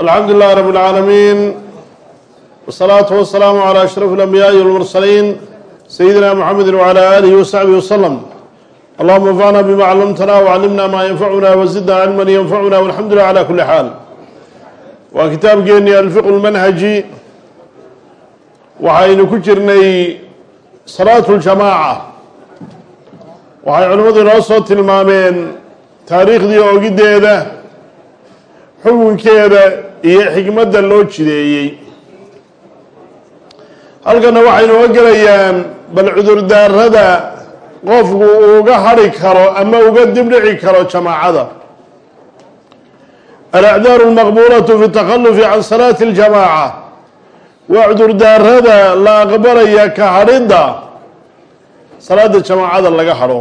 alxamdu lilaahi rab اlcaalamiin wsalaatu wasalaamu calaa ashraf اlambiyaai walmursaliin sayidina muxamedi wcalaa aalihi wasaxbihi wasalam allahuma anfacna bima callamtana wacallimna maa yanfacuna wasidna cilman yanfacuna walxamdu lilah cala kuli xaal waa kitaabkeennii alfiqu lmanhaji waxaynu ku jirnay salaatu ljamaaca waxay culimmadu inoo soo tilmaameen taariikhdii oogiddeeda xukunkeeda iyo xikmadda loo jideeyey. Halkana waxaynu oga gelayaan bal cudurdaarada qofku uga hadhi karo ama uga dibdhici karo jamaacada. Alacdaaru almaqbuulatu fi takhalufi can salaati اljamaaca waa cudurdaarada la aqbalaya ka hadhidda salaada jamaacada laga hadho.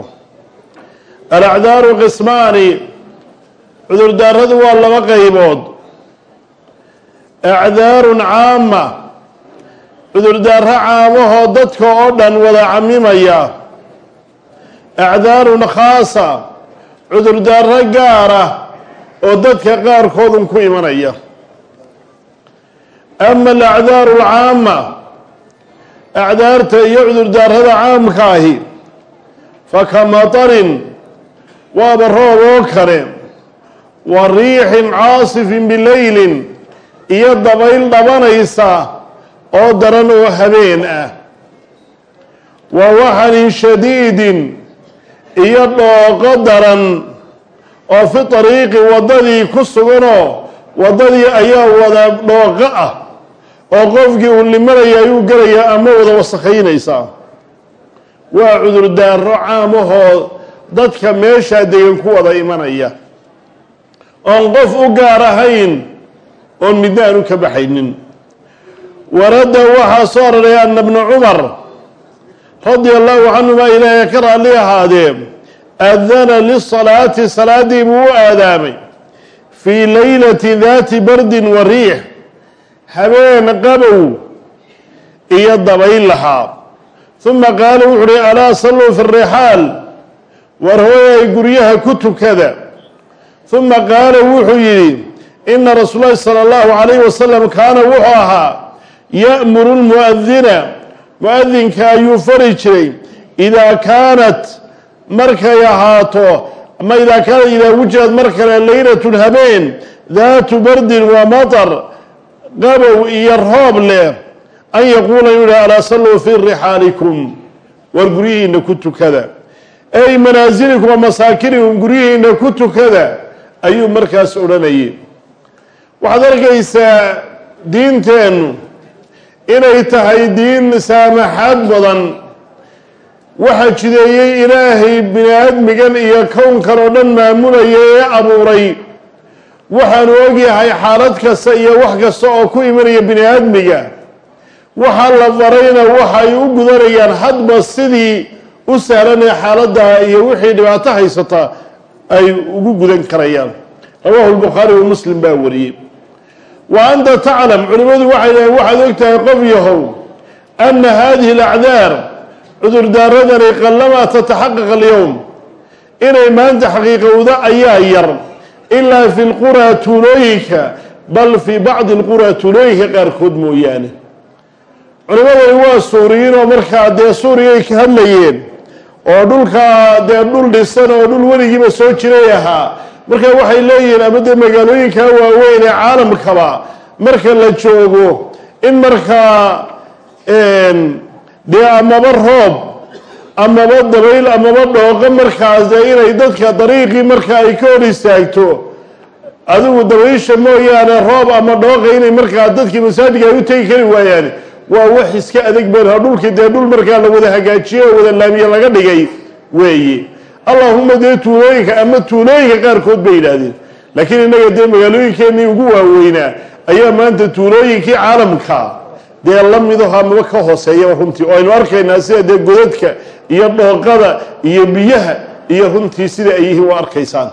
Alacdaaru qismaani cudurdaaradu waa laba qaybood. Acdaarun caama cudurdaaro caamahoo dadka oo dhan wada camimaya acdaarun khaasa cudurdaaro gaara oo dadka qaarkoodun ku imanaya. Ama alacdaaru alcaama acdaarta iyo cudurdaarada caamkaahi fakamatarin waaba roob oo kale wa riixin caasifin bileylin iyo dabayl dhabanaysa oo daran oo habeen ah. Wa waxanin shadiidin iyo dhooqo daran oo fi ariiqi waddadii ku suganoo waddadii ayaa wada dhooqo ah oo qofkii uu limanaya ayuu gelayaa ama wada wasakhaynaysaa waa cudurdaaro caamahoo dadka meeshaa degan ku wada imanaya oon qof u gaar ahayn oon midna aanu ka baxaynin. Waradda waxaa soo araray ana bna cumar radia allahu canhuma ilaahay ka raalli ahaadee adana lisalaati salaadii buu u aadaamay fii leylati daati bardin wa riix. Habeen qabow iyo dabayl lahaa. Uma qaala wuxu uhi alaa salluu fi rixaal? War hooyay guryaha ku tukada uma qaala wuxuu yidhi ina rasuul lahi sala allahu calayh wasalam kaana wuxuu ahaa ya'muru lmu'adina mu'adinka ayuu fari jiray idaa kaanat markay ahaato ama idaa kaanat idaa wujihad mar kale leylatun habeen daatu bardin wa matar qabow iyo roob leh an yaquula inuu yidhi alaa salluu fii rixaalikum war guryihiinna ku tukada. Ey manaasilikum wa masaakinikum guryihiinna ku tukada ayuu markaas odhanayay waxaad arkaysaa diinteennu inay tahay diin saamaxaad badan. Waxaa jideeyey ilaahay bini aadmigan iyo kownkan oo dhan maamulaya ee abuuray. Waxaanu ogyahay xaalad kasta iyo wax kasta oo ku imanaya bini aadmiga waxaa la farayna waxay u gudanayaan hadba sidii u sahlanee xaaladda iyo wixii dhibaato haysata ay ugu gudan karayaan. Rawaahu lbukhaari wa muslim baa wariyey. Wa anta taclam culimmadu waxay dhaheen waxaad og tahay qof yahow ana hadihi alacdaar cudurdaaradani qallamaa tataxaqaq alyowm inay maanta xaqiiqowda ayaa yar ilaa fi lquraa tuulooyinka bal fii bacdi lquraa tuulooyinka qaarkood mooyaane. Culimmadani waa suuriyiin oo markaa dee suuriyay ka hadlayeen oo dhulkaa dee dhul dhisan oo dhul weligiiba soo jiray ahaa marka waxay leeyihiin ama dee magaalooyinkaa waaweyn ee caalamkaba marka la joogo in markaa dee amaba roob amaba dabayl amaba dhooqo markaas dee inay dadka dariiqii marka ay ka hor istaagto adigu dabaysha mooyaane roob ama dhooqa inay markaa dadkii masaajidka ay u tegi kari waayaan waa wax iska adag beenha dhulkii dee dhul markaa la wada hagaajiyo oo wada laamiye laga dhigay weeye allahuma dee tuulooyinka ama tuulooyinka qaarkood bay yidhaahdeen. Laakiin innaga dee magaalooyinkeenii ugu waaweynaa ayaa maanta tuulooyinkii caalamka dee la midaho amaba ka hooseeyaba runtii. Oo aynu arkaynaa sida dee godadka iyo dhooqada iyo biyaha iyo runtii sida ay yihiin waa arkaysaan.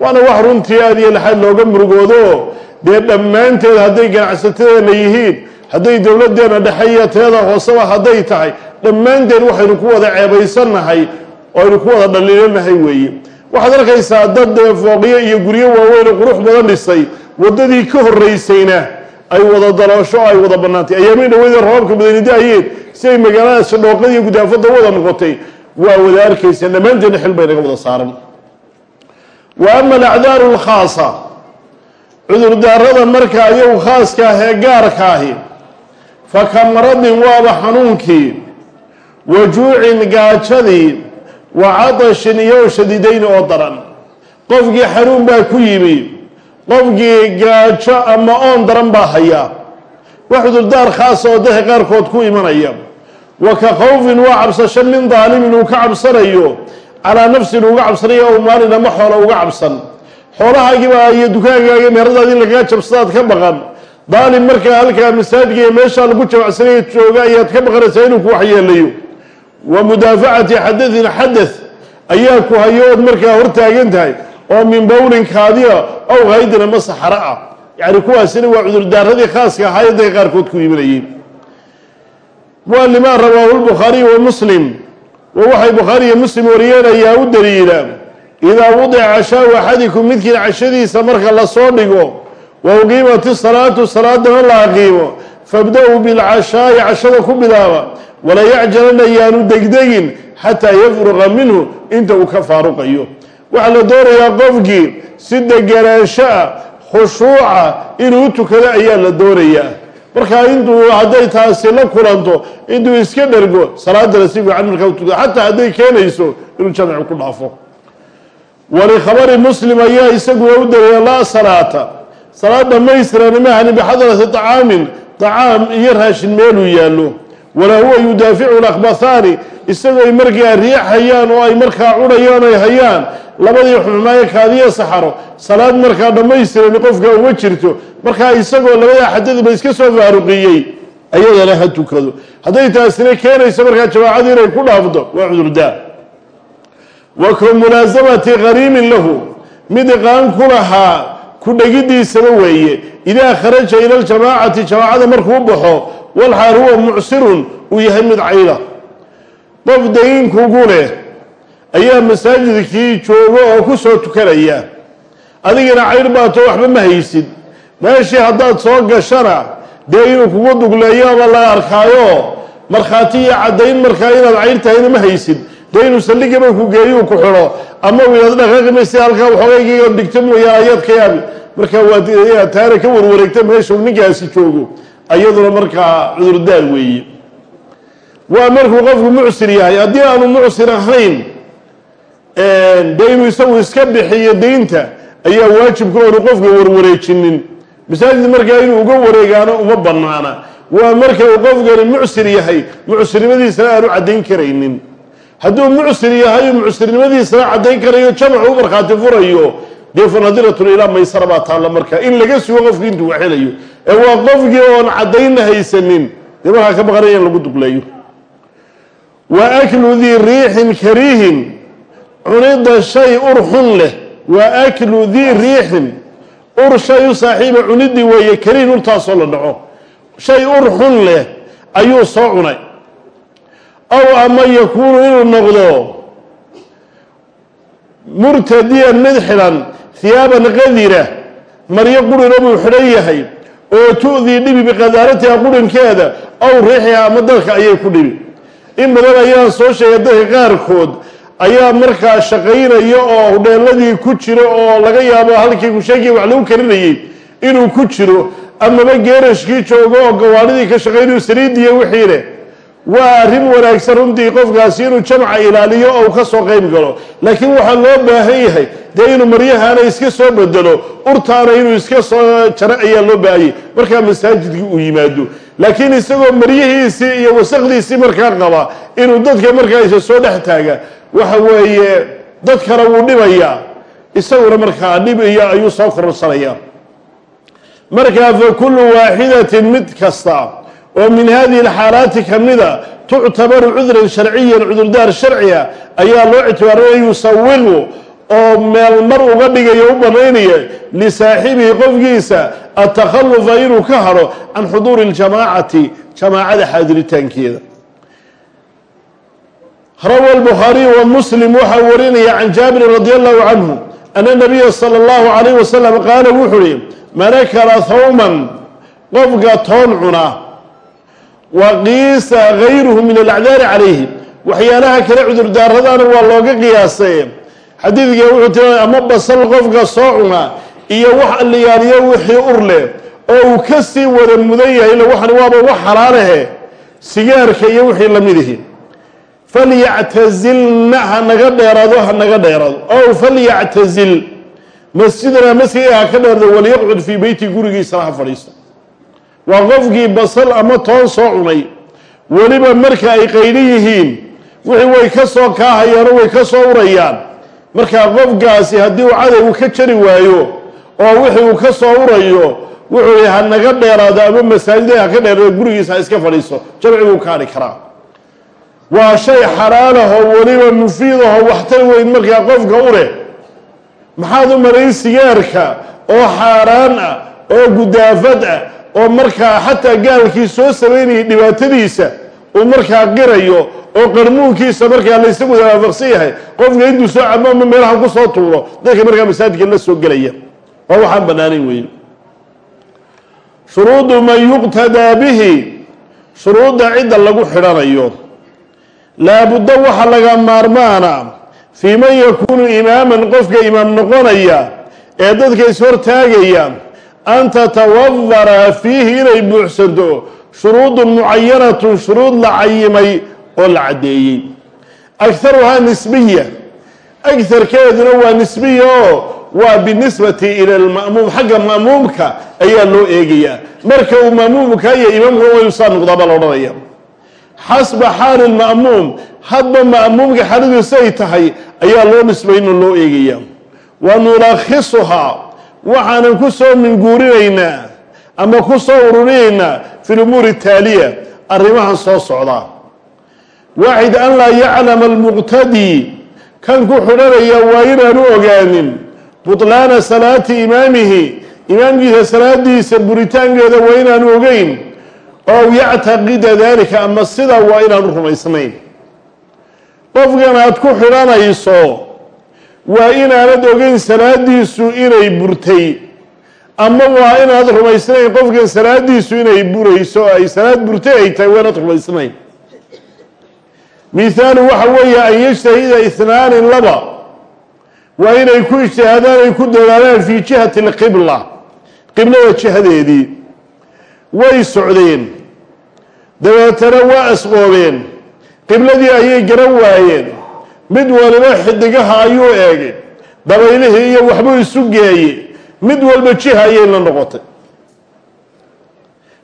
Waana wax runtii aad iyo laxaad looga murugoodo. Dee dhammaanteed hadday ganacsatadeena yihiin hadday dowladdeena dhexeeya teeda hooseba hadday tahay dhammaanteed waxaynu ku wada ceebaysannahay aynu ku wada dhaliilanahay weeye waxaad arkaysaa dad dee fooqyo iyo guryo waaweyn qurux badan dhisay. Waddadii ka horraysayna ay wada daloosho ay wada bannaantay. Ayaamii dhaweyda roobabka badanidahayeen si ay magaalada shadhooqada iyo gudaafadda wada noqotay waa wada arkayseen dhammaanteedna xil bay naga wada saaran. Wa ama alacdaaru alkhaasa. Cudurdaarada marka ayagu khaaska ah ee gaarka ahi fa ka maradin waaba xanuunkii wa juucin gaajadii wa cadashin iyo shadiidayni oo daran. Qofkii xanuun baa ku yimi qofkii gaajo ama oon daran baa hayaa wax cudurdaar khaasa oo dadka qaarkood ku imanaya. Wa ka khawfin waa cabsasho min daalimin uu ka cabsanayo calaa nafsin uga cabsanayo ow maalin ama xoola uga cabsan. Xoolahaagiibaa iyo dukaankaaga meheradaadi in lagaga jabsadaad ka baqan daalim markaa halkaa masaajidka iyo meeshaa lagu jamacsanaya jooga ayaad ka baqanaysaa inuu ku waxyeelayo wa mudaafacati xadatin xadath ayaa ku hayo ood markaa hortaagan tahay oo min bowlin kaadiya ow haydin ama saxaro ah. Yacni kuwaasina waa cudurdaaradii khaaska ahaa ee qaarkood ku imanayay waa limaa rawaahu lbukhaariyu wa muslim wa waxay bukhaari iyo muslim wariyeen ayaa u daliila idaa wudica cashaau axadikum midkiin cashadiisa marka la soo dhigo wa uqiimati salaatu salaadana la aqiimo fabda-uu bilcashaa'i cashada ku bilaaba. Wala yacjalana yaanu degdegin xataa yafruqa minhu inta uu ka faaruqayo. Waxaa la doonayaa qofkii si deganaansho ah khushuuca inuu u tukado ayaa la doonayaa. Markaa intuu hadday taasi la kulanto intuu iska dhergo salaadana si fiican markaa u tukado xataa hadday keenayso inuu jamci ku dhaafo. Walikhabari muslim ayaa isaguna u dariya laa salaata salaad dhammaystiran imahani bixadrati طacaamin طacaam iyo raashin meeluu yaallo. Walaa huwa yudaaficu lakbathaani isagooy markaa riixayaan oo ay markaa cunayaan ay hayaan labadii xumaayo kaadiya saxaro salaad markaa dhammaystiran qofka uma jirto markaa isagoo labadaa xadadiba iska soo faaruqiyey ayadana ha tukado hadday taasina keenayso markaa jamaacadii inay ku dhaafdo waa cudurdaar wa ka mulaasamati qariimin lahu mid qaan ku lahaa ku dhegidiisaba weeye. Idaa kharaja ila ljamaacati jamaacada markuu baxo walxaal huwa mucsirun uu yahay mid cayla. Qof daynkugu leh ayaa masaajidkii jooga oo ku soo tukanaya. Adigana cayr baato waxba ma haysid. Meeshii haddaad soo gashana dee inuu kugu dugleeyoaba la arkaayo markhaati iyo caddayn markaa inaad cayr tahayna ma haysid dee inuu saldhigaba ku geeyuu ku xidho. Ama inaad dhaqaaqimasi halkaa waxoogaygiga dhigto mooya ayaad ka yaabi markaa waad taana ka warwareegta meeshuu ninkaasi joogo. Ayaduna markaa cudurdaar weeye. Waa markuu qofku mucsir yahay. Haddii aanu mucsir ahayn dee isagu iska bixiyo daynta ayaa waajibka oonu qofka warwareejinin. Masaajid markaa inuu uga wareegaano uma banaana waa marka uu qofkani mucsir yahay mucsirnimadiisana aanu caddayn karaynin hadduu mucsir yahay mucsirnimadiisana caddayn karayo jamacu u markhaati furayo dee fanadiratun ilaa maysara baa taalla markaa in laga sugo qofki intuu waxelayo ee waa qofkii oon caddaynna haysanin dee ka baqanaya in lagu dugleeyo. Wa aklu dii riixin kariihin cunida shay ur xun leh. Wa aklu dii riixin ur shay u saaxiiba cunidii weeye kariihin urtaasoo la dhaco. Shay ur xun leh ayuu soo cunay aw ama yakuunu inuu noqdo murtadiyan mid xidhan hiyaaban qadira maryo qurina buu xidhan yahay oo tu'dii dhibi biqadaaratiha qurinkeeda aw riixiha ama dalka ayay ku dhibi in badan ayaan soo sheegay dadka qaarkood ayaa markaa shaqaynaya oo hudheeladii ku jiro oo laga yaabo halkii kusheegiya wax lagu karinayay inuu ku jiro amaba geerashkii joogo oo gawaadhidii ka shaqaynayu saliidiyo wixii leh waa arrin wanaagsan runtii qofkaasi inuu jamca ilaaliyo oo uu ka soo qayb galo. Laakiin waxaa loo baahan yahay dee inuu maryahaana iska soo bedelo urtaana inuu iska soo jaro ayaa loo baahanyay markaa masaajidkii uu yimaado. Laakiin isagoo maryihiisii iyo wasakdiisii markaa qaba inuu dadka markaa isa soo dhex taaga waxa weeye dadkana wuu dhibayaa isaguna markaa dhib iyo ayuu soo kororsanaya. Markaa fa kullu waaxidatin mid kasta oo min hadihi alxaalaati ka mida tuctabaru cudran sharciyan cudurdaar sharciga ayaa loo ictibaarinaya yusawiqu oo meel mar uga dhigayo u banaynaya lisaaxibihi qofkiisa atakhalufa inuu ka hadho can xuduuri اljamaacati jamaacada xaadiritaankeeda. Rawa albukhaariyu wa muslim waxaa warinaya can jaabirin radi allahu canhu ana nabiya sala allahu calayh wasalam qaala wuxuu uhi man akala thawman qofka toon cuna wa qiisa gayruhu min alacdaari calayhi. Waxyaalaha kale cudurdaaradaana waa looga qiyaasay. Xadiidka wuxuu tilmaamay ama basal qofka soo cuna iyo wax alliyaaliyo wixii ur leh oo uu ka sii wada mudan yahay ila waxan waaba wax xalaalahe sigaarka iyo wixii lamidihi falyactazilna ha naga dheeraado ha naga dheeraado. Ow falyactazil masjidana masjidka ha ka dheerado waliyaqcud fii beyti gurigiisana ha fadhiisto waa qofkii basal ama toon soo cunay. Weliba marka ay qaydo yihiin wixii way ka soo kaahayaano way ka soo urayaan. Markaa qofkaasi haddii uu cadowgu ka jari waayo oo wixii uu ka soo urayo wuxuu yihi ha naga dheeraado ama masaajida ha ka dheeraado gurigiisa ha iska fadhiisto jamciguu kaadhi karaa. Waa shay xalaalahoo weliba mufiidahoo waxtar weyn markaa qofka u leh. Maxaad u malayn sigaarka oo xaaraan ah oo gudaafad ah oo markaa xataa gaalkii soo samaynayay dhibaatadiisa uu markaa qirayo oo qarmuunkiisa markaa laysa wada waafaqsan yahay qofka intuu soo cabo ama meelaha ku soo tuuro dadka markaa masaajidka la soo gelaya. Waa waxaan bannaanayn weeye shuruudu man yuqtadaa bihi shuruudda cidda lagu xidhanayo laabudda waxa laga maarmaana fii man yakuunu imaaman qofka imaam noqonaya ee dadka ishortaagaya an tatawafara fiihi inay buuxsanto shuruudun mucayanatun shuruud la cayimay oo la caddeeyey agharuhaa nisbiya agharkeeduna waa nisbiya oo waa binisbati ila lma'muum xagga ma'muumka ayaa loo eegayaa marka uu ma'muumka iyo imaamka wayusaa noqdaa baa la odhanaya xasba xaali lma'muum hadba ma'muumka xaaladiisu ay tahay ayaa loo nisbaynoo loo eegaya wa waxaanan ku soo minguurinaynaa ama ku soo ururinaynaa fi lumuuri taaliya arrimahan soo socdaa waaxid an laa yaclama almuqtadii kan ku xidhanaya waa inaanu ogaanin. Butlaana salaati imaamihi imaamkiisa salaadiisa buritaankeeda waa inaanu ogeyn. Ow yactaqida dalika ama sidaa waa inaanu rumaysnayn. Qofkan aad ku xidhanayso waa inaanad ogeyn salaadiisu inay burtay ama waa inaad rumaysnayn qofkan salaadiisu inay burayso ay salaad burtay ay tahay waa inaad rumaysnayn. Mithaalu waxa weeye an yajtahida ihnaani laba waa inay ku ijtihaadaan ay ku dadaalaan fii jihati alqibla qiblada jihadeedii. Way socdeen. Dabeetana waa asqoobeen. Qibladii ayay garan waayeen mid waliba xidigaha ayuu eegay. Dabaylihii iyo waxbuu isu geeye mid walba jiha ayay la noqotay.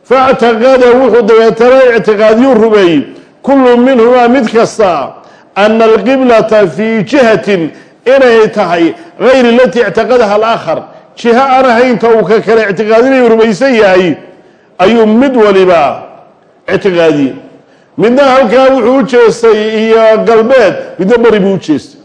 Faactaqada wuxuu dabeetana ictiqaadiyuu rumeeyey. Kullu minhumaa mid kasta ana alqiblata fii jihatin inay tahay gayri alatii ictaqadaha alaakhar. Jiho aan ahaynta uu ka kale ictiqaadinayu rumaysan yahay ayuu mid waliba ictiqaadiyey midna halkaa wuxuu u jeestay iyo galbeed midna bari buu u jeestay.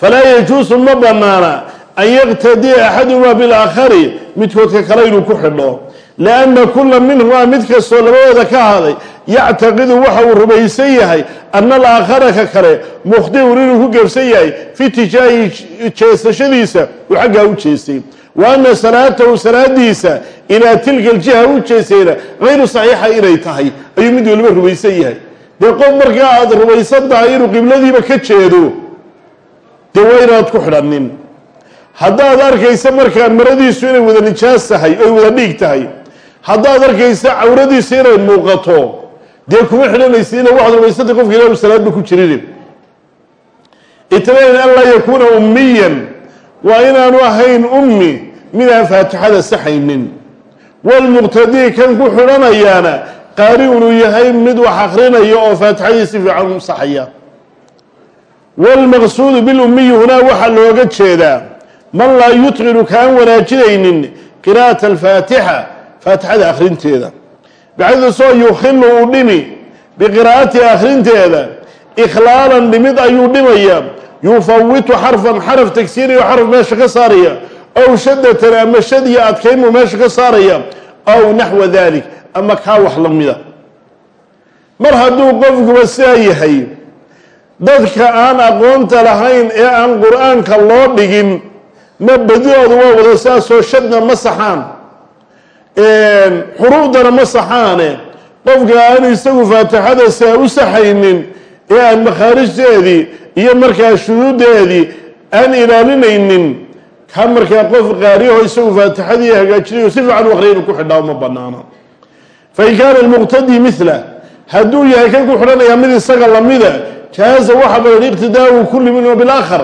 Falaa yajuusu ma banaana an yaqtadiya axadumaa bilaakhari midkoodka kale inuu ku xidho. Lianna kula minhumaa mid kastoo labadooda ka haday yactaqidu waxa uu rumaysan yahay ana alaakhara ka kale mukhdiun inuu ku gebsan yahay fi tijaahi jeesashadiisa uu xaggaa u jeestay wa ana salaatahu salaadiisa ilaa tilka aljiha u jeestayna hayru saxiixa inay tahay. Ayuu mid waliba rumaysan yahay. Dee qof markaa aada rumaysan tahay inuu qibladiiba ka jeedo dee waa inaad ku xidhanin haddaad arkaysa markaa maradiisu inay wada nijaas tahay oy wada dhiig tahay. Haddaad arkaysa cawradiisa inay muuqato dee kuma xidhanaysa ina waxaad rumaysantay qofka ilaanu salaadba ku jirin itnayn an ummiyan waa inaanu ahayn ummi midaan faatixada saxaynin. Walmuqtadii kan ku xidhanayaana qaari unuu yahay mid wax akrinaya oo faatixadii si fiican u saxaya. Wاlmaqsuudu bilummiyi hunaa waxaa looga jeedaa man laa yutqinu kaan wanaajinaynin qira'ata alfaatixa faatixada akhrinteeda. Bacdasoo yukhilu uu dhimi biqiraa'atiha akhrinteeda ikhlaalan dhimid ayuu dhimaya yufawitu xarfan xaraf tagsiiriyo xaraf meesha ka saaraya ow shadatan ama shad iyo adkaynuu meesha ka saaraya ow naxwa dalik ama kaa wax la mida mar hadduu qofkuba sidaa yahay dadka aan aqoonta lahayn ee aan qur'aanka loo dhigin ma badidooda waa wada saasoo shadna ma saxaan xuruufdana ma saxaane qofka aan isagu faatixada saa u saxaynin ee aan makhaarijteedii iyo markaa shuruuddeedii aan ilaalinaynin ka markaa qof qaariyaho isagu faatixadii hagaajinayo si fiican u aqriya inuu ku xidhaa uma banaana fain kaana almuqtadii mila hadduu yahay kan ku xidhanayaa mid isaga lamida jaaza waxa badan iqtidaau kulli minhuma bilaakhar.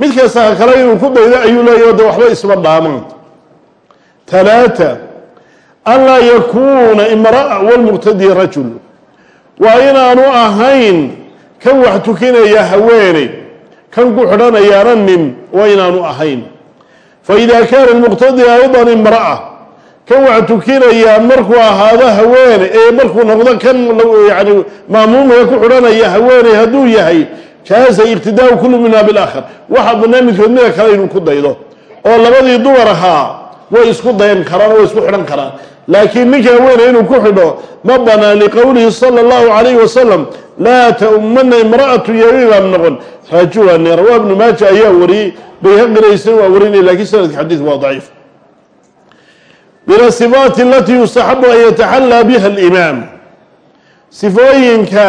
Mid kasta kale inuu ku daydo ayuu leeyahy de waxba isma dhaamaan talaata anlaa yakuuna imra'a walmuqtadi rajul. Waa inaanu ahayn kan wax tukinaya haweeney kan ku xidhanayaana nin waa inaanu ahayn. Faida kaana almuqtadi aydan imra'a kan wax tukinayaa markuu ahaado haweene ee markuu noqdo kan yani maamuumka ku xidhanaya haweeney hadduu yahay jaaza iqtidaau kullu minha bilaakhar waxaa banaa midkood mida kale inuu ku daydo oo labadii dumar ahaa way isku dayan karaan oo way isku xidhan karaan. Laakiin ninka haweene inuu ku xidho ma banaan liqowlihi sala allahu calayhi wasalam laa taumana imra'atu imaam noqon. Rajulan rawaa ibnu maaja ayaa wariyey bayhaqinaysana waa warinaya lakiin sanadka xadiidku waa daciif. Min asifaati alatii yustaxabu an yataxallaa biha alimaam. Sifooyinka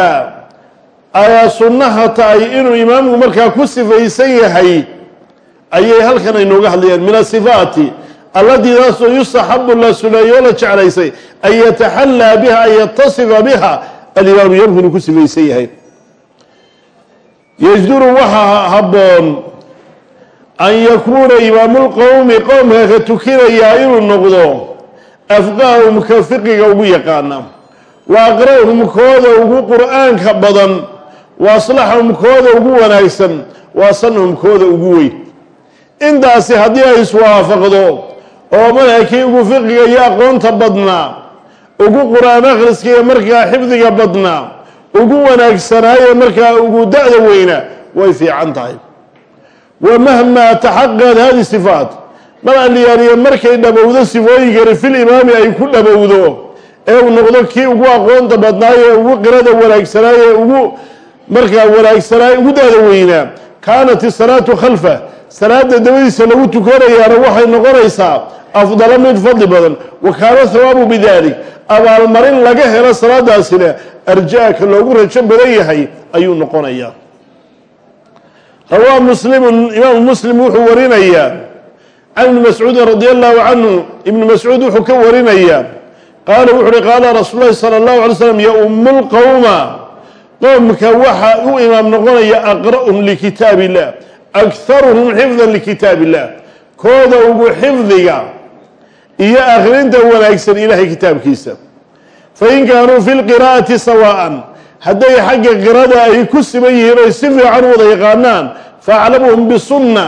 ayaa sunnaha tahay inuu imaamku markaa ku sifaysan yahay ayay halkan ay nooga hadlayaan. Min asifaati allatii taasoo yustaxabu la suneeyo la jeclaysay an yataxallaa biha an yatasifa biha alimaamu inuu ku sifaysan yahay. Yajduru waxaa habboon an yakuuna imaamulqowmi qowmka ka tukinayaa inuu noqdo afqahum ka fiqiga ugu yaqaana wa aqra'hum kooda ugu qur'aanka badan wa aslaxahum kooda ugu wanaagsan wa asanahum kooda ugu weyn. Intaasi haddii ay iswaafaqdo oo marka kii ugu fiqiga iyo aqoonta badnaa ugu qur'aan akhriska iyo markaa xifdiga badnaa ugu wanaagsanaaye markaa ugu da-da weyna way fiican tahay. Wa mahmaa taxaqaqad hadi sifaat mar aliyaaliya markay dhabowdo sifooyinkani fil imaami ay ku dhabowdo ee uu noqdo kii ugu aqoonta badnaaye ugu qirada wanaagsanaaye ugu markaa wanaagsanaaye ugu da-da weynaa kaanat isalaatu khalfa salaada dabadiisa lagu tukanayaana waxay noqonaysaa afdalo mid fadli badan. Wa kaana hawaabu bidalik abaalmarin laga helo salaadaasina arjaaka loogu rajo badan yahay ayuu noqonayaa. Rawaa muslimu imaamu muslim wuxuu warinayaa can ibni mascuudin radi allahu canhu ibni mascuud wuxuu ka warinayaa qaala wuxu uhi qaala rasuul lahi sala allahu alay slam yaumu lqowma qoomka waxa u imaam noqonaya aqra'uhum likitaab illah akharuhum xifdan likitaab illah kooda ugu xifdiga iyo akhrinta wanaagsan ilahay kitaabkiisa. Fain kaanuu fi lqiraa'ati sawaa'an hadday xagga qirada ay ku siman yihiin oy si fiican wada yaqaanaan faaclamuhum bisunna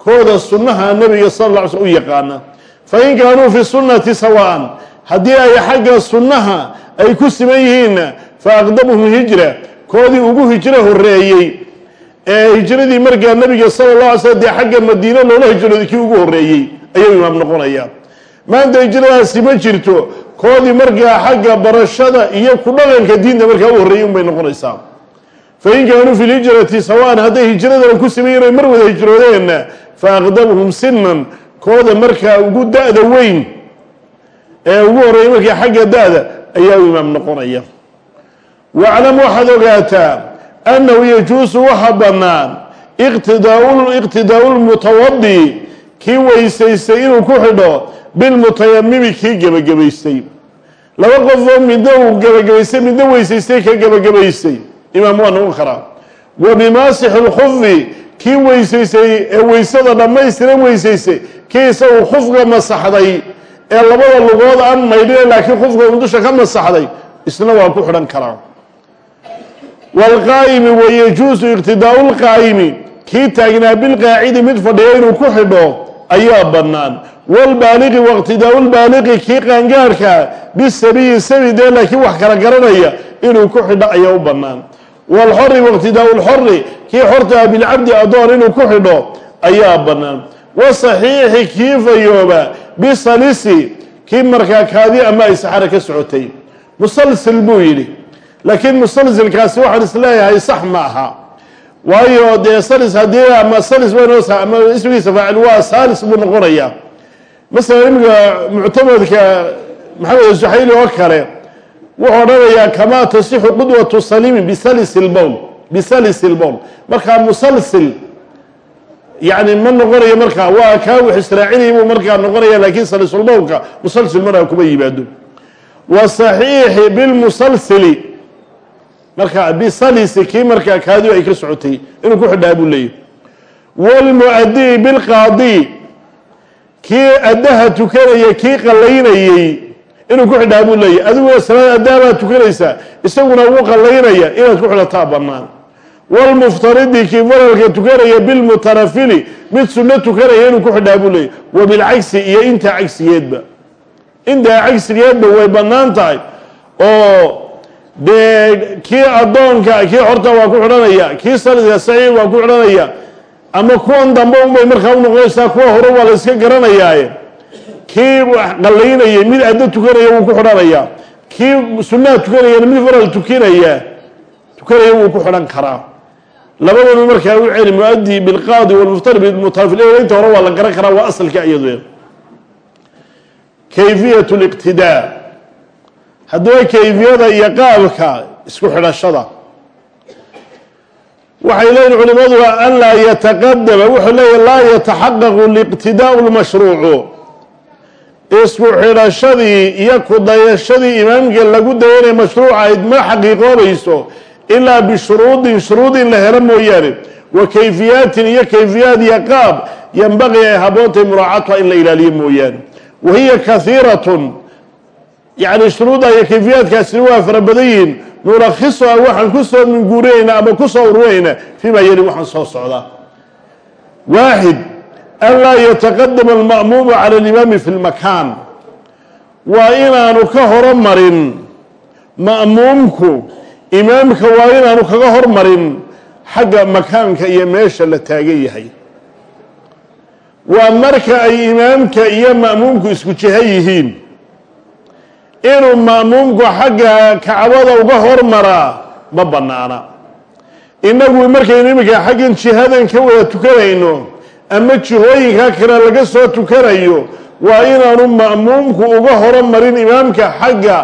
kooda sunnaha nabiga sal lla ly slm u yaqaana. Fain kaanuu fi sunnati sawaa'an haddii ay xagga sunnaha ay ku siman yihiinna faaqdamuhum hijra koodii ugu hijro horeeyey ee hijradii markaa nabiga sala la alay slm dee xagga madiine loola hijrooday kii ugu horeeyey ayuu imaam noqonaya maanta hijradaasi ma jirto koodii markaa xagga barashada iyo ku dhaqanka diinta markaa u horreeyay unbay noqonaysaa fain kaanuu fi lhijrati sawaan hadday hijradana ku oy mar wada hijroodeenna fa aqdamuhum sinan kooda markaa ugu da-da weyn ee ugu horreeyay markaa xagga da-da ayaa u imaam noqonaya waclam waxaad ogaataa annahu yajuusu waxa bannaan iqtidaau lmutawadi kii weysaystay inuu ku xidho bilmutayamimi kii gebagabaystay laba qofoo midna uu gebagabaystay midna weysaystay ka gebagabaystay imaam waa noqon karaa wa bimaasixi lkufi kii weysaystay ee weysada dhammaystiran weysaystay kii isagu kufka masaxday ee labada lugood aan maydhina laakiin kufka uu dusha ka masaxday isna waa ku xidhan karaa waalqaa'imi wayajuusu iqtidaau lqaa'imi kii taagnaa bilqaacidi mid fadhiya inuu ku xidho ayaa bannaan wlbaaliqi waqtidaau lbaaliqi kii qaangaarhka bisabiyi sabi dee laakiin wax kala garanaya inuu ku xidho ayaa u bannaan waalxori waqtidaau lxori kii xortaa bilcabdi adoon inuu ku xidho ayaa bannaan wasaxiixi kii fayooba bisalisi kii markaa kaadi ama ay saxara ka socotay musalsil buu yidhi laakiin musalsilkaasi waxaan is leeyahay sax ma aha waayo dee salis haddii ama salis banoo ama ismigiisa faacil waa salis buu noqonayaa masalan iminka muctamadka maxamed suxayli oo kale wuxuu odhanayaa kamaa tasixu qudwatu salimin bisalis lbowl bisalis lbowl markaa musalsil yani ma noqonayo markaa waa kaa wax israacinaya buu markaa noqonaya laakiin salisulbowlka musalsil markaa kuma yimaado. Wa saxiixi bilmusalsili marka bisalisi kii markaa kaadiu ay ka socotay inuu ku xidhaa buu leeyahy wlmuadii bilqaadi kii addaha tukanaya kii qalaynayey inuu ku xidhaa buu leeyahy adiguna salaad addaha tukanaysaa isaguna wuu qalaynaya inaad ku xidhataa bannaan. Wlmuftaridi kii faralka tukanaya bilmutanafili mid sunno tukanaya inuu ku xidhaa buu leeyahy wa iyo intaa cagsigeedba. Intaa cagsigeedba way bannaan tahay oo dee kii addoonka kii horta waa ku xidhanaya kii sanadka saxiix waa ku xidhanaya ama kuwan dambe unbay markaa unoqonaysaa kuwa hore waa la iska garanayaaye kii qalaynayay mid addo tukanaya wuu ku xidhanayaa kii sunnaha tukanayana mid faral tukinaya tukanaya wuu ku xidhan karaa. Labadaba markaa u celi muaddi bilqaadi walmuftari bilmutanafil inta hore waa la garan karaa waa asalka iyadu kayfiyat liqtidaa haddaba kayfiyada iyo qaabka isku xidhashada. Waxay leeyihiin culimadu an laa yataqadama wuxuu leeyahy laa yataxaqaqu liqtidaau lmashruucu. Isku xidhashadii iyo kudayashadii imaamka lagu dayanaya mashruuca ayd ma xaqiiqoobayso ilaa bishuruudin shuruud in la helo mooyaane. Wa kayfiyaatin iyo kayfiyaad iyo qaab yanbaqii ay haboontay muraacatuha in la ilaaliyo mooyaane. Wa hiya kahiiratun yacni shuruudda iyo kayfiyaadkaasina waa fara badan yihiin. Nulakhisuha waxaan ku soo minguurinaynaa ama ku soo ururinaynaa fiima yali waxaan soo socdaa. Waaxid an laa yataqadama alma'muumu cala alimaami fi lmakaan waa inaanu ka horomarin ma'muumku imaamka waa inaanu kaga hormarin xagga makaanka iyo meesha la taagan yahay. Waa marka ay imaamka iyo ma'muumku isku jiho yihiin inuu ma'muumku xagga kacbada uga hormaraa ma bannaana. Innagu markaynu iminka xaggan jihadan ka wada tukanayno ama jihooyinka kale laga soo tukanayo waa inaanu ma'muumku uga horomarin imaamka xagga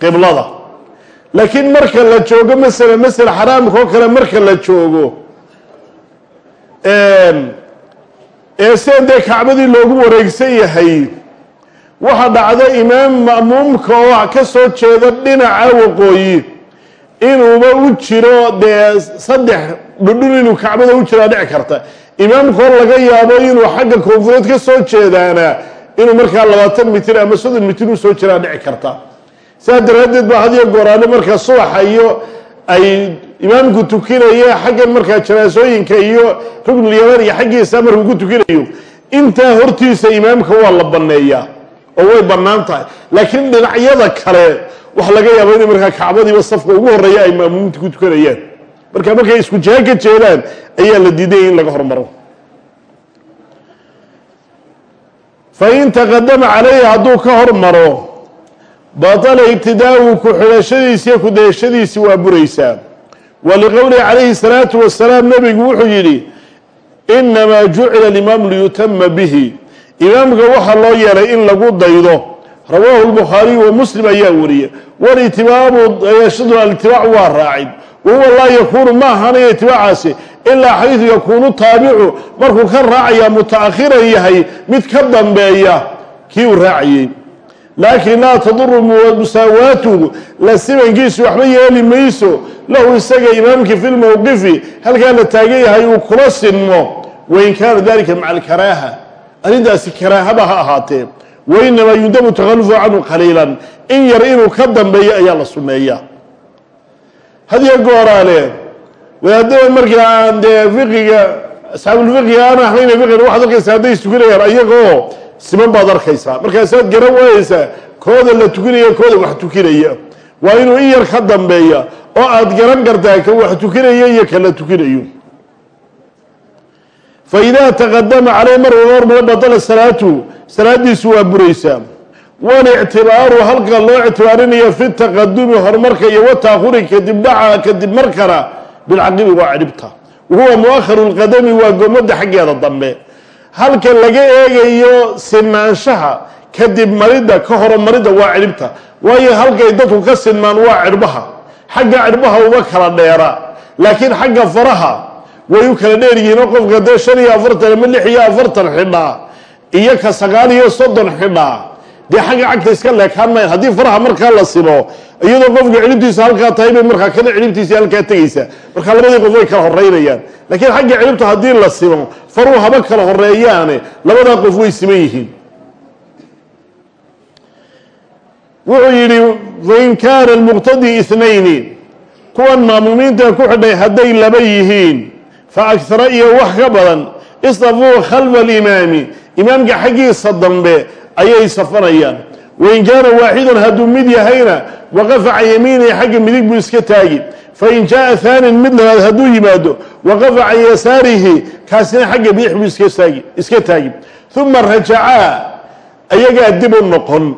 qiblada. Laakiin marka la joogo masala masel xaraamka oo kale marka la joogo ee sida dee kacbadii loogu wareegsan yahay waxaa dhacda imaam ma'muumka oo ka soo jeeda dhinaca waqooyi. Inuuba u jiro dee saddex dhudhun inuu kacbada u jiraa dhici karta. Imaamkoo laga yaabo inuu xagga koonfureed ka soo jeedaana inuu markaa labaatan mitir ama soddon mitir u soo jiraa dhici karta. Sidaa daraaddeed baa hadiyo gooraane markaa subaxa iyo ay imaamku tukinaye xaggan markaa janaasooyinka iyo ruknulyaman iyo xaggiisa markuu ku tukinayo. Intaa hortiisa imaamka waa la banneeyaa oo way bannaan tahay. Laakiin dhinacyada kale waxa laga yaaba inay markaa kacbadiiba safka ugu horreeya ay maamuuminta ku tukanayaan. Marka markay isku jiha ka jeedaan ayaa la diidaya in laga hormaro. Fa in taqadama calayhi hadduu ka hormaro batala ibtidaa'u ku xidhashadiisi iyo kudayashadiisi waa buraysaa. Wa liqowlihi calayhi salaatu wasalaam nebigu wuxuu yidhi inamaa jucila alimaamu liyutama bihi imaamka waxaa loo yeelay in lagu daydo. Rawaahu lbukhaariyu wa muslim ayaa wariyey. Walitibaabu dayashadu alitibaacu waa raacid. Wahuwa laa yakuunu ma ahaanayo itibaacaasi ilaa xaydu yakuunu taabicu. Markuu ka raacayaa muta'akhiran yahay mid ka dambeeya kii uu raacayey laakiin laa taduru musaawaatuhu la simankiisu waxba yeeli mayso. Lahu isaga imaamkii fi lmowqifi halkaa la taagan yahay uu kula sinmo. Wain kaana dalika maca alkaraaha arrintaasi karaahaba ha ahaatee wainamaa yundabu takhalufu canhu qaliilan in yar inuu ka dambeeyo ayaa la sunneeyaa hadiyo gooraale wadaadada markaa aan dee fiqiga asxaabulfiqiga aan ahayna fiqina waxaad arkaysaa hadday istukanayaan ayagoo siman baad arkaysaa markaasaad garan waayeysaa kooda la tukinaya kooda wax tukinaya. Waa inuu in yar ka dambeeya oo aad garan kartaa ka wax tukinaya iyo kala tukinayo fa idaa taqadama caleyh mar hormaro batala salaatu salaadiisu waa buraysaa walictibaaru halka loo ictibaarinaya fi taqadumi horumarka iyo wataahuri kadib dhaca kadib markana bilcaqibi waa cidhibta wahuwa muakharu lqadami waa gomada xaggeeda dambe halka laga eegayo sinaanshaha kadib maridda ka horomaridda waa cidhibta waayo halkay dadku ka sinmaan waa cidhbaha xagga cidhbaha uma kala dheera laakiin xagga faraha way u kala dheer yihiin oo qofka dee shan iyo afartan ama lix iyo afartan xidhaa iyo ka sagaal iyo soddon xidhaa dee xagga cagta iska leekaan mayan haddii faraha markaa la simo iyadoo qofka cidhibtiisa halkaa tahay bay markaa kana cidhibtiisa halkaa tegaysa. Markaa labadii qof way kala horeynayaan laakiin xagga cidhibta haddii la simo faruu haba kala horeeyaane labadaa qof way siman yihiin. Wuxuu yidhi fain kaana almuqtadi ithnayni kuwan maamuumiinta ku xidhay hadday laba yihiin fa akhara iyo wax ka badan. Istafuu khalfa alimaami imaamka xaggiisa dambe ayay safanayaan. Wain kaana waaxidan hadduu mid yahayna waqafa can yamiinihi xagga midig buu iska taagi. Fain jaaa haanin mid labaad hadduu yimaado waqafa can yasaarihi kaasina xagga bidix buu iskastaagi iska taagi. Uma rajacaa ayagaa dib u noqon.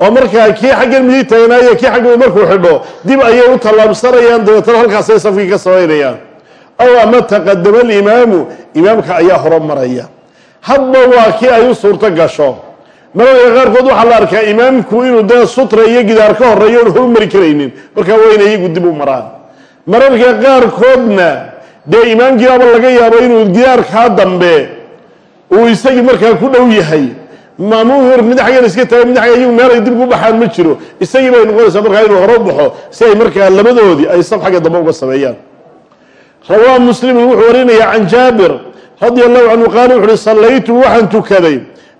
Oo markaa kii xaggan midig taagnaayo kii xagga markuu xidho dib ayay u tallaabsanayaan dabeetana halkaasay safkii ka samaynayaan aw ama taqadama alimaamu imaamka ayaa horomaraya hadba waa kii ay u suurto gasho mararka qaarkood waxaa la arkaa imaamku inuu dee sutra iyo gidaar ka horeeyo oon horumari karaynin markaa waa inay iyagu dib u maraan mararka qaarkoodna dee imaamkiiaba laga yaabo inuu gidaarkaa dambe uu isagii markaa ku dhow yahay maamuum mid xaggan iska taagay mid agga iyagu meel ay dib ku baxaan ma jiro isagii bay noqonaysaa markaa inuu horo baxo si ay markaa labadoodii ay saf xagga dambe uga sameeyaan rawaa muslimun wuxuu warinayaa can jaabir radia allahu canhu qaala wuxu uhi sallaytu waxaan tukaday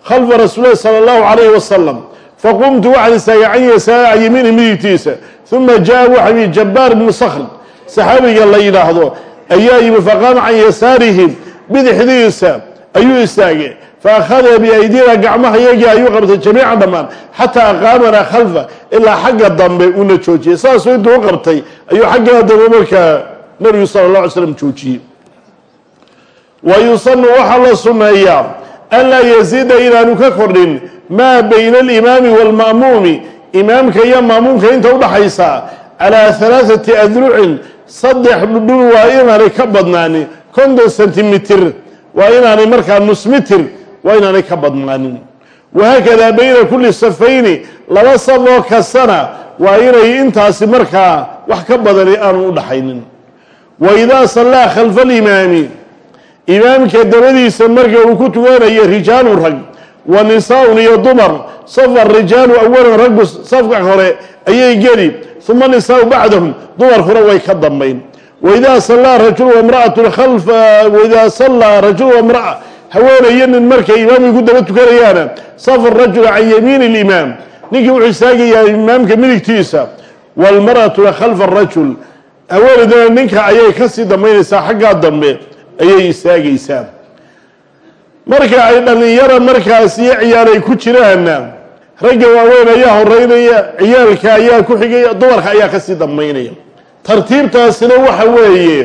khalfa rasuulilahi sala allahu calayhi wasalam faqumtu waxaan istaagay can yasaari can yamiini midigtiisa uma jaa waxa yimi jabbaar bnu sakhr. Saxaabiga la yidhaahdo ayaa yimi faqaama can yasaarihi bidixdiisa ayuu istaagay faakhada biaydina gacmaha yagii ayuu qabtay jamiican dhammaan xataa aqaamanaa khalfa ilaa xagga dambe uuna joojiyey saasuu intuu u qabtay ayuu xaggaa dambe markaa nabigu sala allah alay slam joojiyey wa yusanu waxaa la sunneeyaa an laa yasiida inaanu ka kordhin maa bayna alimaami waalma'muumi imaamka iyo maamuumka inta udhaxaysa calaa halaaثati adrucin saddex dhudhun waa inaanay ka badnaanin konton sentimitir waa inaanay markaa nusmitir waa inaanay ka badnaanin. Wahaakadaa bayna kulli safayni laba saf oo kastana waa inay intaasi markaa wax ka badani aanu u dhaxaynin wa idaa sallaa khalfa alimaami imaamka dabadiisa marka uu ku tukanayo rijaalun rag wa nisaaun iyo dumar safa rijaalu awalan raggu safka hore ayay geli uma nisaau bacdahum dumarkuna way ka dambayn waidaa sallaa rajul wamraatu khalfa waidaa sallaa rajul wamraa haweenayo nin markay imaamkii ku daba tukanayaana safa rajula can yamiini limaam ninkii wuxuu istaagayaa imaamka midigtiisa waalmar'atuna khalfa arajul haweenaydana ninka ayay ka sii dambaynaysaa xaggaa dambe ayay istaagaysaa marka ay dhallinyara markaas iyo ciyaal ay ku jiraanna ragga waaweyn ayaa horeynaya ciyaalka ayaa ku xigaya dumarka ayaa ka sii dambaynaya tartiibtaasina waxa weeye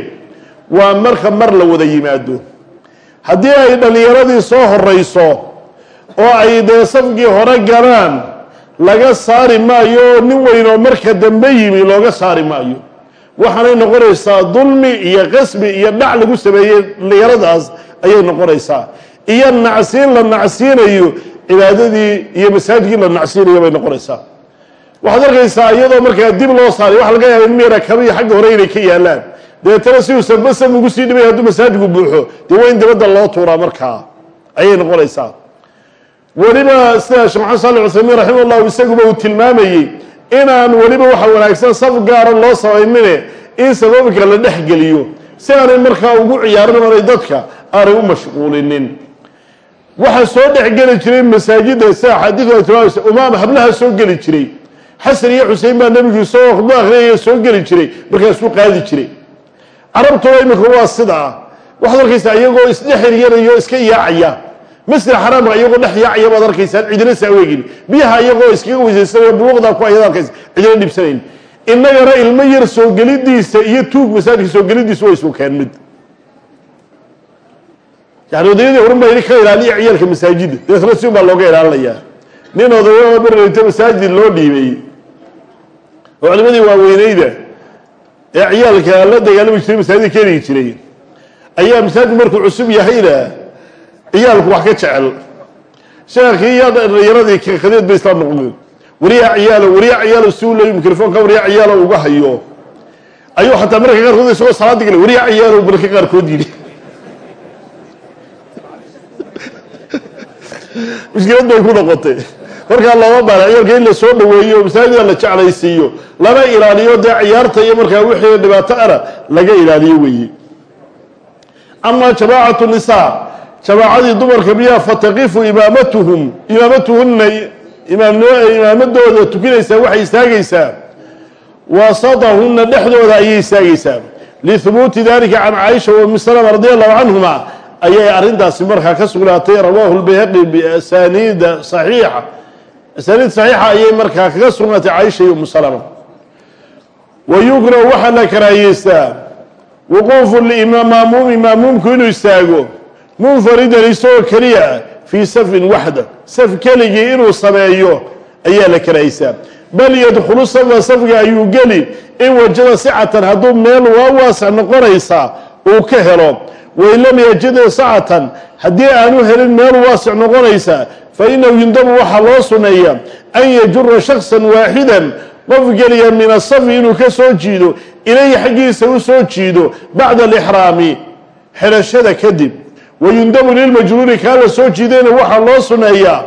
waa marka mar la wada yimaado. Haddii ay dhallinyaradii soo horeyso oo ay dee safkii hore galaan laga saari maayo nin weyn oo marka dambe yimi looga saari maayo waxaanay noqonaysaa dulmi iyo qasbi iyo dhac lagu sameeyey dhallinyaradaas ayay noqonaysaa. Iyo nacsiin la nacsiinayo cibaadadii iyo masaajidkii la nacsiinayo bay noqonaysaa. Waxaad arkaysaa iyadoo markaa dib loo saaray waxa laga yaaba in meera kabihi xagga hore inay ka yaalaan. Dabeetana si uusan basam ugu sii dhibay hadduu masaajidku buuxo dee waa in dibadda loo tuuraa markaa ayay noqonaysaa. Weliba sida sheekh maxamed saali cuthaymiin raximah isaguba uu tilmaamayey inaan weliba waxa wanaagsan saf gaara loo samaynine in sababka la dhex geliyo. Si aanay markaa ugu ciyaarin aanay dadka aanay u mashquulinin. Waxaa soo dhex geli jiray masaajidda sida axaadiidu ay tilmaamaysa umaam hablaha soo geli jiray. Xasan iyo xusein baa nebigu isagoo khudba akhriyaya soo geli jiray markaasuu qaadi jiray. Carabtooda imika waa sidaa. Waxaad arkaysaa iyagoo isdhex hiryanayo iska yaacaya masjid xaraamka iyagoo dhex yaacaya baad arkaysaa cidina saaweegin biyaha iyagoo iskaga weysaysanaya buluuqdaa ku ayaad arkaysa cidina dhibsanayn. Innagana ilmo yar soo gelidiisa iyo tuug masaajidka soo gelidiisa waa isu keen mid. Yani odayadii baa ka ilaaliya ciyaalka masaajidda. Dabeetna si baa looga ilaalinayaa nin odayo berdhaweyta masaajid loo dhiibay. Oo culimadii waaweyneyda ee ciyaalka la dagaalami jiray masaajida keeni jiray. Ayaa masaajidku markuu cusub yahayna ciyaalku wax ka jecel. Sheekii dhalinyaradii kadeed bay isla noqdeen. Wariyaa ciyaalo wariyaa ciyaalo leeyi mikrofoonka wariyaa ciyaalo uga hayo. Ayuu xataa marka qaarkood isagoo salaadii gale wariyaa ciyaalo marka qaarkood yidhi. Mushkilad bay ku noqotay. Markaa looma baana ciyaalka in la soo dhaweeyo masaajida la jeclaysiiyo. Lana ilaaliyo dee ciyaarta iyo markaa wixii dhibaato ana laga ilaaliyo weeye. Ama jamaacatu nisaa jamaacadii dumarka miyaa fataqifu imaamatuhum. Imaamatuhunna imaamadooda tukinaysaa waxay istaagaysaa. Wasatahunna dhexdooda ayay istaagaysaa. Lihubuuti dalika can caaisha wa umi salama radi allahu canhuma ayay arrintaasi markaa ka sugnaatay. Rawaahu lbayhaqi biasaniida saxiixa. Asaniid saxiixa ayay markaa kaga sugnaatay caaisha iyo umu salama. Wa yukrahu waxaa la karaayeystaa wuquufu maamuumi maamuumku inuu istaago munfaridan isagoo keliya fii safin waxda. Saf keligii inuu sameeyo ayaa la karaysaa bal yadkhulu safa safga ayuu geli. In wajada sicatan hadduu meel waa waasac noqonaysa uu ka helo. Wain lam yajid sacatan haddii aanu helin meel waasic noqonaysa fa inahu yundabu waxaa loo suneeya an yajura shaksan waaxidan qof geliya min asafi inuu ka soo jiido ilayhi xaggiisa u soo jiido bacda alixraami xidhashada kadib wayundabu lilmajruuri kaa la soo jiidayna waxaa loo suneeyaa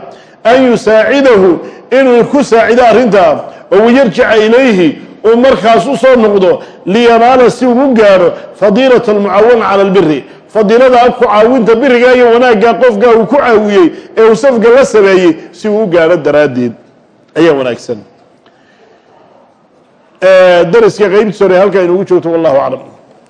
an yusaacidahu inuu ku saacido arrintaa oo wayarjica ilayhi uu markaas u soo noqdo liyanaala si uu u gaaro fadiilat almucaawana cala albiri fadiilada ku caawinta biriga iyo wanaagga qofka uu ku caawiyey ee uu safka la sameeyey si uu u gaaro daraaddeed. Ayaa wanaagsan. Dariska qeybtiis hore halkaa inugu joogto wallahu aclam